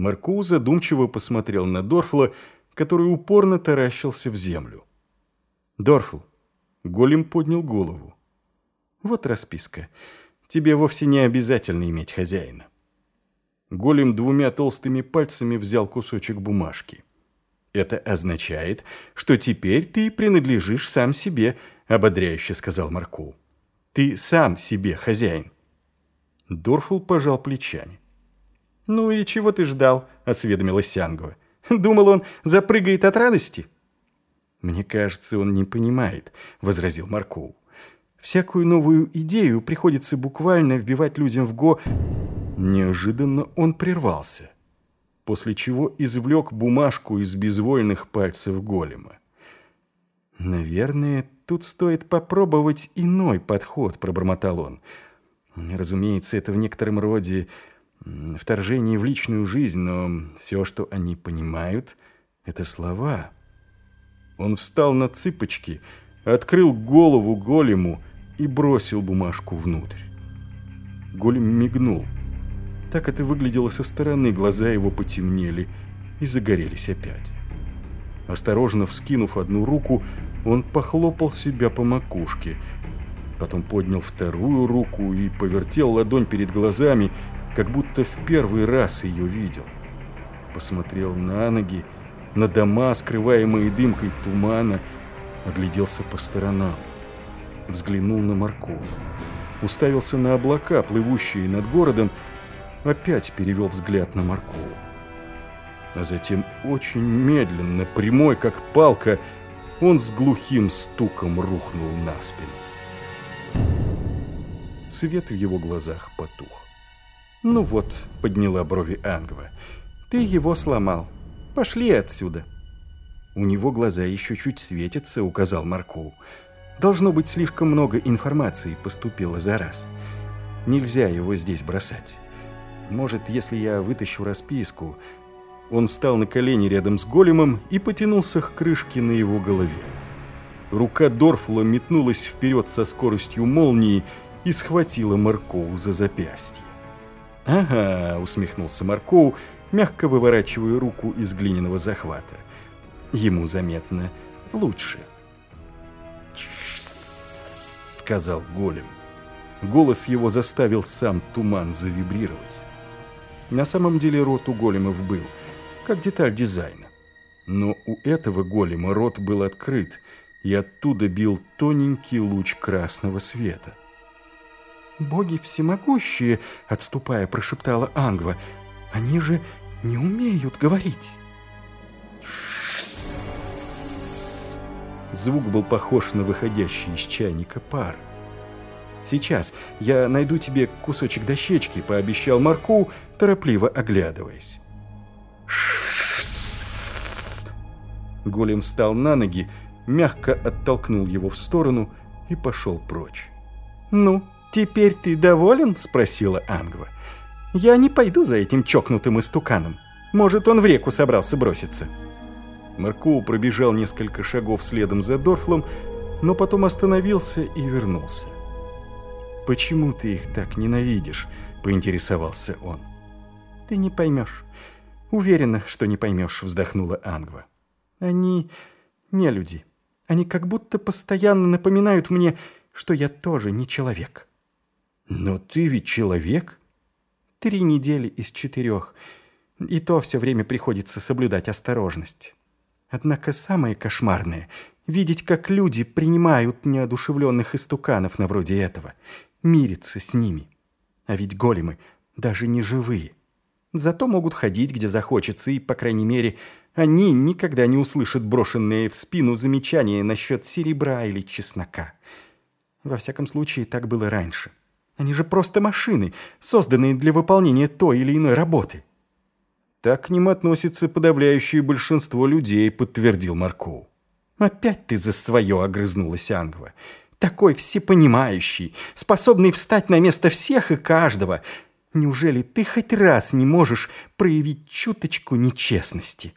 Марку задумчиво посмотрел на Дорфла, который упорно таращился в землю. «Дорфл», — голем поднял голову. «Вот расписка. Тебе вовсе не обязательно иметь хозяина». Голем двумя толстыми пальцами взял кусочек бумажки. «Это означает, что теперь ты принадлежишь сам себе», — ободряюще сказал Марку. «Ты сам себе хозяин». Дорфл пожал плечами. «Ну и чего ты ждал?» — осведомилась Сянгова. «Думал, он запрыгает от радости?» «Мне кажется, он не понимает», — возразил Маркоу. «Всякую новую идею приходится буквально вбивать людям в го...» Неожиданно он прервался, после чего извлек бумажку из безвольных пальцев голема. «Наверное, тут стоит попробовать иной подход», — пробормотал он. «Разумеется, это в некотором роде вторжение в личную жизнь, но все, что они понимают, это слова. Он встал на цыпочки, открыл голову голему и бросил бумажку внутрь. Голем мигнул. Так это выглядело со стороны, глаза его потемнели и загорелись опять. Осторожно вскинув одну руку, он похлопал себя по макушке, потом поднял вторую руку и повертел ладонь перед глазами, как будто в первый раз ее видел. Посмотрел на ноги, на дома, скрываемые дымкой тумана, огляделся по сторонам. Взглянул на морковь. Уставился на облака, плывущие над городом, опять перевел взгляд на морковь. А затем очень медленно, прямой как палка, он с глухим стуком рухнул на спину. Свет в его глазах потух. «Ну вот», — подняла брови Ангва, — «ты его сломал. Пошли отсюда». «У него глаза еще чуть светятся», — указал Маркоу. «Должно быть, слишком много информации поступило за раз. Нельзя его здесь бросать. Может, если я вытащу расписку...» Он встал на колени рядом с големом и потянулся к крышке на его голове. Рука Дорфла метнулась вперед со скоростью молнии и схватила Маркоу за запястье. «Ага», — усмехнулся Маркоу, мягко выворачивая руку из глиняного захвата. Ему заметно лучше. сказал голем. Голос его заставил сам туман завибрировать. На самом деле рот у големов был, как деталь дизайна. Но у этого голема рот был открыт, и оттуда бил тоненький луч красного света. «Боги всемогущие!» — отступая, прошептала Ангва. «Они же не умеют говорить!» Звук был похож на выходящий из чайника пар. «Сейчас я найду тебе кусочек дощечки», — пообещал Марку, торопливо оглядываясь. Голем встал на ноги, мягко оттолкнул его в сторону и пошел прочь. «Ну?» «Теперь ты доволен?» – спросила Ангва. «Я не пойду за этим чокнутым истуканом. Может, он в реку собрался броситься». Маркоу пробежал несколько шагов следом за Дорфлом, но потом остановился и вернулся. «Почему ты их так ненавидишь?» – поинтересовался он. «Ты не поймешь. Уверена, что не поймешь», – вздохнула Ангва. «Они не люди. Они как будто постоянно напоминают мне, что я тоже не человек». «Но ты ведь человек?» «Три недели из четырех. И то все время приходится соблюдать осторожность. Однако самое кошмарное — видеть, как люди принимают неодушевленных истуканов на вроде этого, мириться с ними. А ведь големы даже не живые. Зато могут ходить, где захочется, и, по крайней мере, они никогда не услышат брошенные в спину замечания насчет серебра или чеснока. Во всяком случае, так было раньше. Они же просто машины, созданные для выполнения той или иной работы. Так к ним относится подавляющее большинство людей, подтвердил Маркоу. Опять ты за свое, огрызнулась Ангва. Такой всепонимающий, способный встать на место всех и каждого. Неужели ты хоть раз не можешь проявить чуточку нечестности?